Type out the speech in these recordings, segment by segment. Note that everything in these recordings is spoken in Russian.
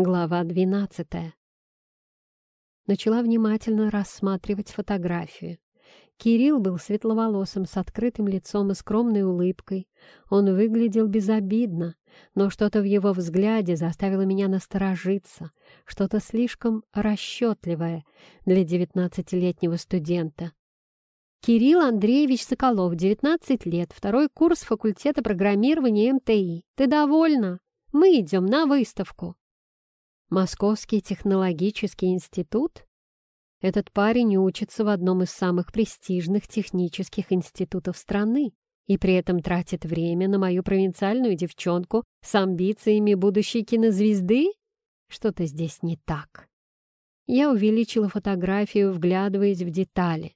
Глава двенадцатая. Начала внимательно рассматривать фотографию. Кирилл был светловолосым, с открытым лицом и скромной улыбкой. Он выглядел безобидно, но что-то в его взгляде заставило меня насторожиться, что-то слишком расчетливое для девятнадцатилетнего студента. Кирилл Андреевич Соколов, 19 лет, второй курс факультета программирования МТИ. Ты довольна? Мы идем на выставку. Московский технологический институт? Этот парень учится в одном из самых престижных технических институтов страны и при этом тратит время на мою провинциальную девчонку с амбициями будущей кинозвезды? Что-то здесь не так. Я увеличила фотографию, вглядываясь в детали.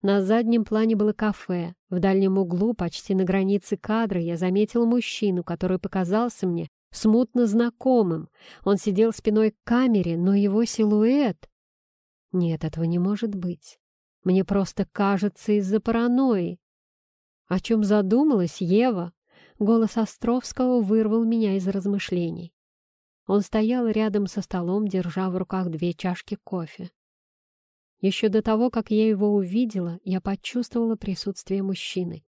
На заднем плане было кафе. В дальнем углу, почти на границе кадра, я заметил мужчину, который показался мне смутно знакомым. Он сидел спиной к камере, но его силуэт... Нет, этого не может быть. Мне просто кажется из-за паранойи. О чем задумалась Ева? Голос Островского вырвал меня из размышлений. Он стоял рядом со столом, держа в руках две чашки кофе. Еще до того, как я его увидела, я почувствовала присутствие мужчины.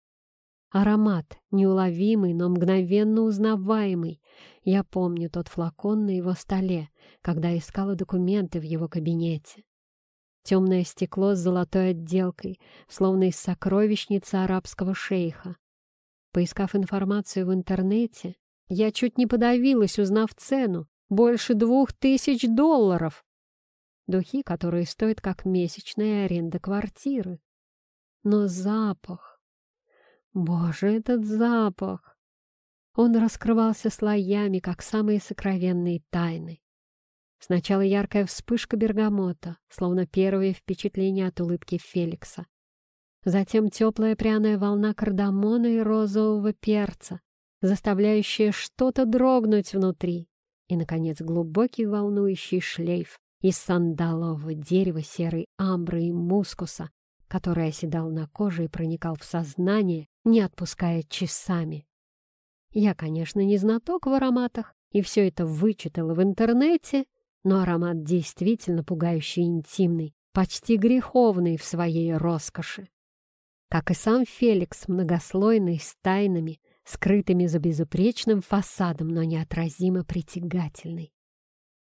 Аромат, неуловимый, но мгновенно узнаваемый. Я помню тот флакон на его столе, когда искала документы в его кабинете. Темное стекло с золотой отделкой, словно из сокровищницы арабского шейха. Поискав информацию в интернете, я чуть не подавилась, узнав цену. Больше двух тысяч долларов! Духи, которые стоят как месячная аренда квартиры. Но запах... Боже, этот запах! Он раскрывался слоями, как самые сокровенные тайны. Сначала яркая вспышка бергамота, словно первое впечатление от улыбки Феликса. Затем теплая пряная волна кардамона и розового перца, заставляющая что-то дрогнуть внутри. И, наконец, глубокий волнующий шлейф из сандалового дерева, серой амбры и мускуса, который оседал на коже и проникал в сознание, не отпуская часами. Я, конечно, не знаток в ароматах, и все это вычитала в интернете, но аромат действительно пугающий интимный, почти греховный в своей роскоши. Как и сам Феликс, многослойный, с тайнами, скрытыми за безупречным фасадом, но неотразимо притягательный.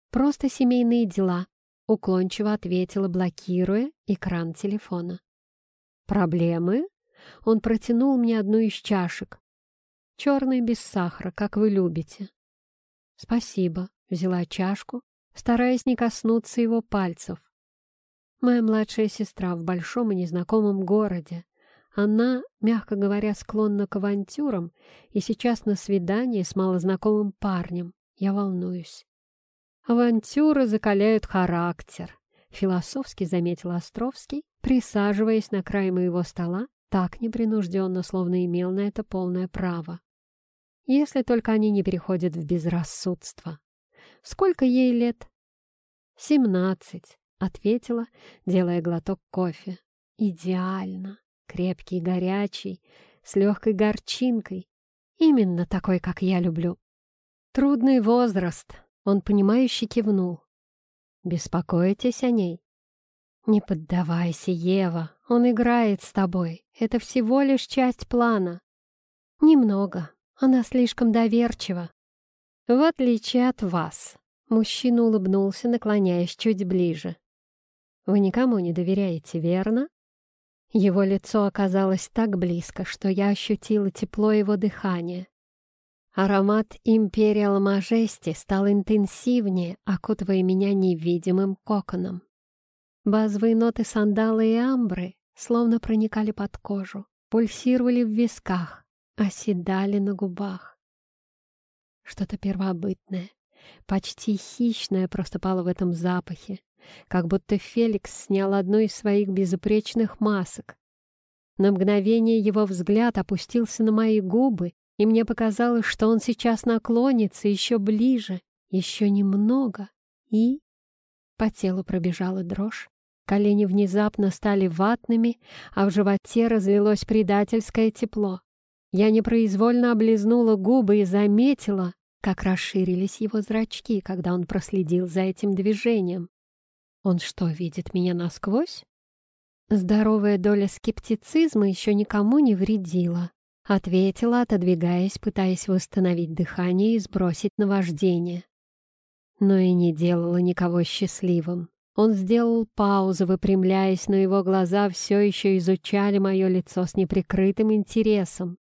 «Просто семейные дела», — уклончиво ответила, блокируя экран телефона. «Проблемы?» Он протянул мне одну из чашек. Черный без сахара, как вы любите. Спасибо, взяла чашку, стараясь не коснуться его пальцев. Моя младшая сестра в большом и незнакомом городе. Она, мягко говоря, склонна к авантюрам и сейчас на свидании с малознакомым парнем. Я волнуюсь. Авантюры закаляют характер, философски заметил Островский, присаживаясь на край моего стола так непринужденно, словно имел на это полное право. Если только они не переходят в безрассудство. Сколько ей лет? «Семнадцать», — ответила, делая глоток кофе. «Идеально, крепкий, горячий, с легкой горчинкой. Именно такой, как я люблю». «Трудный возраст», — он понимающе кивнул. «Беспокоитесь о ней?» «Не поддавайся, Ева, он играет с тобой. Это всего лишь часть плана». «Немного. Она слишком доверчива». «В отличие от вас», — мужчина улыбнулся, наклоняясь чуть ближе. «Вы никому не доверяете, верно?» Его лицо оказалось так близко, что я ощутила тепло его дыхания. Аромат Империал Мажести стал интенсивнее, окутывая меня невидимым коконом. Базовые ноты сандала и амбры словно проникали под кожу, пульсировали в висках, оседали на губах. Что-то первобытное, почти хищное проступало в этом запахе, как будто Феликс снял одну из своих безупречных масок. На мгновение его взгляд опустился на мои губы, и мне показалось, что он сейчас наклонится еще ближе, еще немного, и... По телу пробежала дрожь, Колени внезапно стали ватными, а в животе разлилось предательское тепло. Я непроизвольно облизнула губы и заметила, как расширились его зрачки, когда он проследил за этим движением. Он что, видит меня насквозь? Здоровая доля скептицизма еще никому не вредила. Ответила, отодвигаясь, пытаясь восстановить дыхание и сбросить наваждение. Но и не делала никого счастливым. Он сделал паузу, выпрямляясь, но его глаза все еще изучали мое лицо с неприкрытым интересом.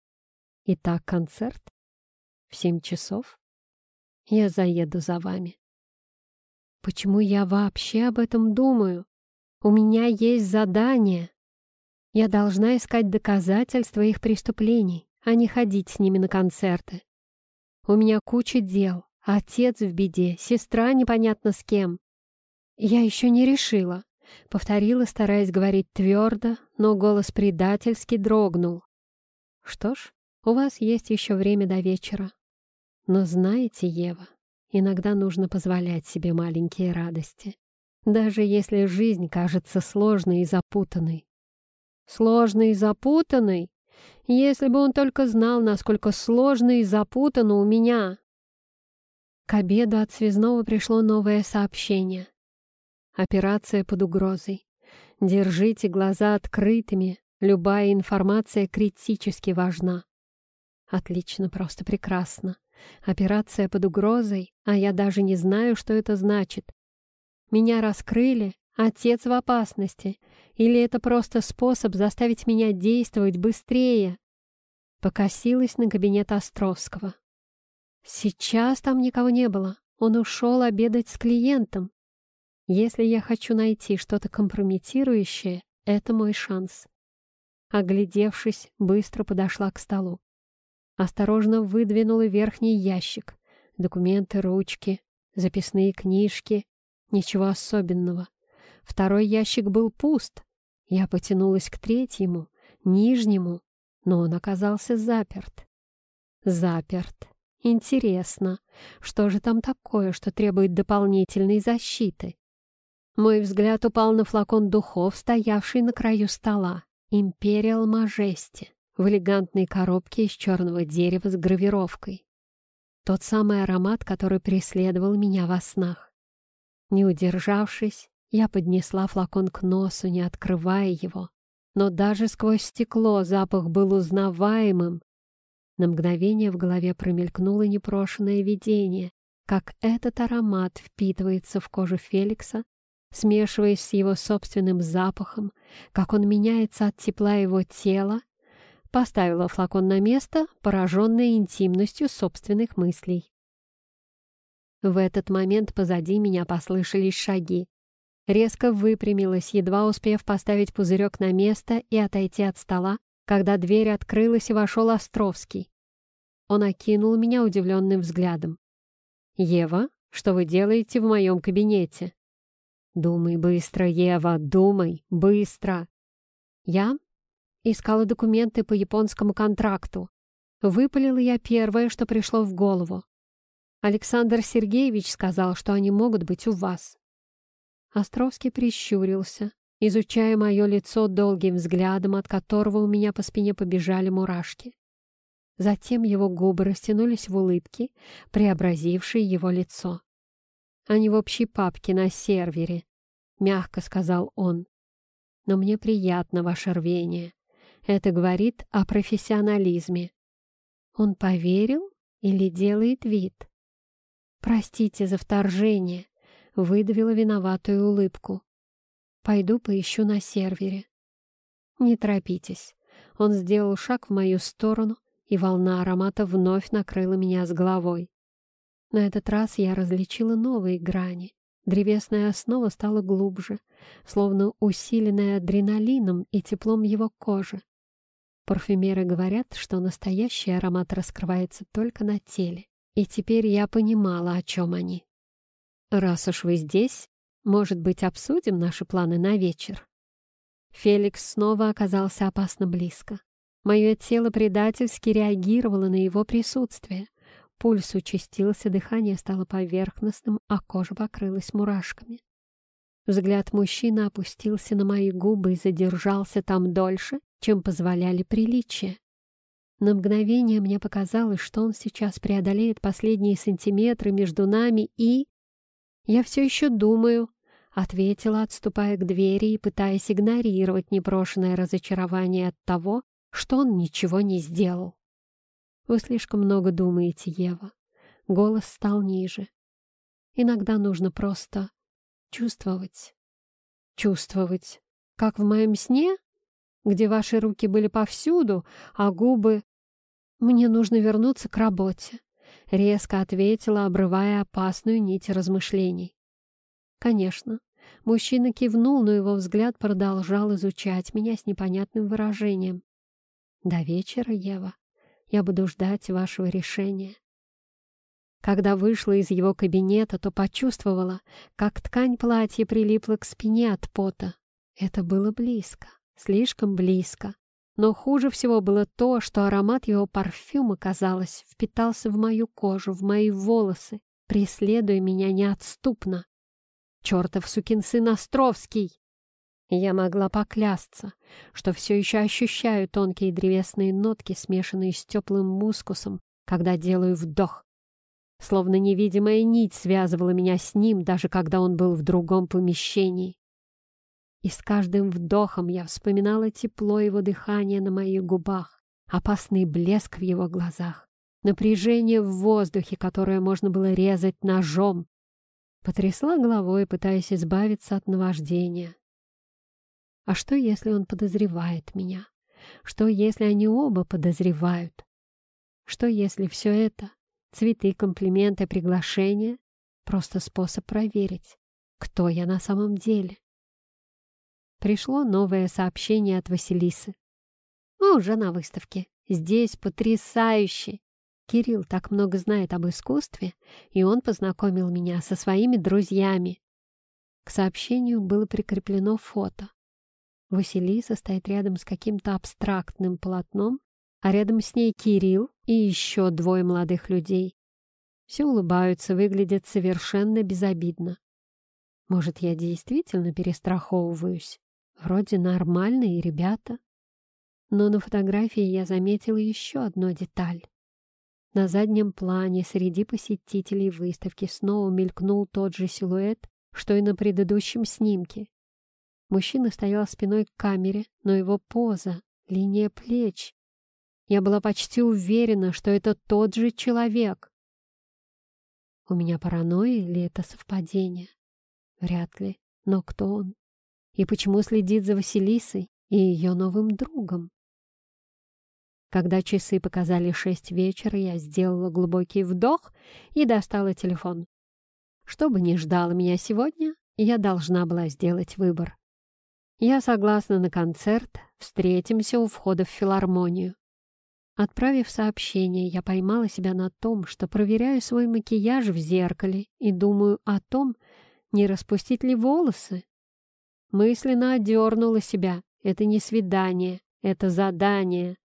Итак, концерт? В семь часов? Я заеду за вами. Почему я вообще об этом думаю? У меня есть задание. Я должна искать доказательства их преступлений, а не ходить с ними на концерты. У меня куча дел, отец в беде, сестра непонятно с кем. Я еще не решила, повторила, стараясь говорить твердо, но голос предательски дрогнул. Что ж, у вас есть еще время до вечера. Но знаете, Ева, Иногда нужно позволять себе маленькие радости, даже если жизнь кажется сложной и запутанной. Сложной и запутанной? Если бы он только знал, насколько сложно и запутано у меня. К обеду от связного пришло новое сообщение. Операция под угрозой. Держите глаза открытыми, любая информация критически важна. Отлично, просто прекрасно. Операция под угрозой, а я даже не знаю, что это значит. Меня раскрыли, отец в опасности, или это просто способ заставить меня действовать быстрее? Покосилась на кабинет Островского. Сейчас там никого не было, он ушел обедать с клиентом. Если я хочу найти что-то компрометирующее, это мой шанс. Оглядевшись, быстро подошла к столу. Осторожно выдвинула верхний ящик. Документы, ручки, записные книжки. Ничего особенного. Второй ящик был пуст. Я потянулась к третьему, нижнему, но он оказался заперт. Заперт. Интересно, что же там такое, что требует дополнительной защиты? Мой взгляд упал на флакон духов, стоявший на краю стола. «Империал Мажести» в элегантной коробке из черного дерева с гравировкой. Тот самый аромат, который преследовал меня во снах. Не удержавшись, я поднесла флакон к носу, не открывая его. Но даже сквозь стекло запах был узнаваемым. На мгновение в голове промелькнуло непрошенное видение, как этот аромат впитывается в кожу Феликса, смешиваясь с его собственным запахом, как он меняется от тепла его тела Поставила флакон на место, пораженная интимностью собственных мыслей. В этот момент позади меня послышались шаги. Резко выпрямилась, едва успев поставить пузырек на место и отойти от стола, когда дверь открылась и вошел Островский. Он окинул меня удивленным взглядом. «Ева, что вы делаете в моем кабинете?» «Думай быстро, Ева, думай, быстро!» Я Искала документы по японскому контракту. Выпалила я первое, что пришло в голову. Александр Сергеевич сказал, что они могут быть у вас. Островский прищурился, изучая мое лицо долгим взглядом, от которого у меня по спине побежали мурашки. Затем его губы растянулись в улыбке, преобразившие его лицо. «Они в общей папке на сервере», — мягко сказал он. «Но мне приятно ваше рвение. Это говорит о профессионализме. Он поверил или делает вид? «Простите за вторжение», — выдавила виноватую улыбку. «Пойду поищу на сервере». «Не торопитесь». Он сделал шаг в мою сторону, и волна аромата вновь накрыла меня с головой. На этот раз я различила новые грани. Древесная основа стала глубже, словно усиленная адреналином и теплом его кожи. Парфюмеры говорят, что настоящий аромат раскрывается только на теле, и теперь я понимала, о чем они. «Раз уж вы здесь, может быть, обсудим наши планы на вечер?» Феликс снова оказался опасно близко. Мое тело предательски реагировало на его присутствие. Пульс участился, дыхание стало поверхностным, а кожа покрылась мурашками. Взгляд мужчины опустился на мои губы и задержался там дольше, чем позволяли приличия. На мгновение мне показалось, что он сейчас преодолеет последние сантиметры между нами и... «Я все еще думаю», — ответила, отступая к двери и пытаясь игнорировать непрошенное разочарование от того, что он ничего не сделал. «Вы слишком много думаете, Ева». Голос стал ниже. «Иногда нужно просто чувствовать». «Чувствовать? Как в моем сне?» где ваши руки были повсюду, а губы... Мне нужно вернуться к работе, — резко ответила, обрывая опасную нить размышлений. Конечно, мужчина кивнул, но его взгляд продолжал изучать меня с непонятным выражением. До вечера, Ева, я буду ждать вашего решения. Когда вышла из его кабинета, то почувствовала, как ткань платья прилипла к спине от пота. Это было близко слишком близко. Но хуже всего было то, что аромат его парфюма, казалось, впитался в мою кожу, в мои волосы, преследуя меня неотступно. Чертов сукин сын Островский! Я могла поклясться, что все еще ощущаю тонкие древесные нотки, смешанные с теплым мускусом, когда делаю вдох. Словно невидимая нить связывала меня с ним, даже когда он был в другом помещении. И с каждым вдохом я вспоминала тепло его дыхания на моих губах, опасный блеск в его глазах, напряжение в воздухе, которое можно было резать ножом. Потрясла головой, пытаясь избавиться от наваждения. А что, если он подозревает меня? Что, если они оба подозревают? Что, если все это — цветы, комплименты, приглашения — просто способ проверить, кто я на самом деле? пришло новое сообщение от Василисы. «Мы уже на выставке. Здесь потрясающе! Кирилл так много знает об искусстве, и он познакомил меня со своими друзьями». К сообщению было прикреплено фото. Василиса стоит рядом с каким-то абстрактным полотном, а рядом с ней Кирилл и еще двое молодых людей. Все улыбаются, выглядят совершенно безобидно. Может, я действительно перестраховываюсь? Вроде нормальные ребята. Но на фотографии я заметила еще одну деталь. На заднем плане среди посетителей выставки снова мелькнул тот же силуэт, что и на предыдущем снимке. Мужчина стоял спиной к камере, но его поза, линия плеч. Я была почти уверена, что это тот же человек. У меня паранойя или это совпадение? Вряд ли. Но кто он? И почему следит за Василисой и ее новым другом? Когда часы показали шесть вечера, я сделала глубокий вдох и достала телефон. Что бы ни ждало меня сегодня, я должна была сделать выбор. Я согласна на концерт, встретимся у входа в филармонию. Отправив сообщение, я поймала себя на том, что проверяю свой макияж в зеркале и думаю о том, не распустить ли волосы. Мысленно одернула себя. Это не свидание, это задание.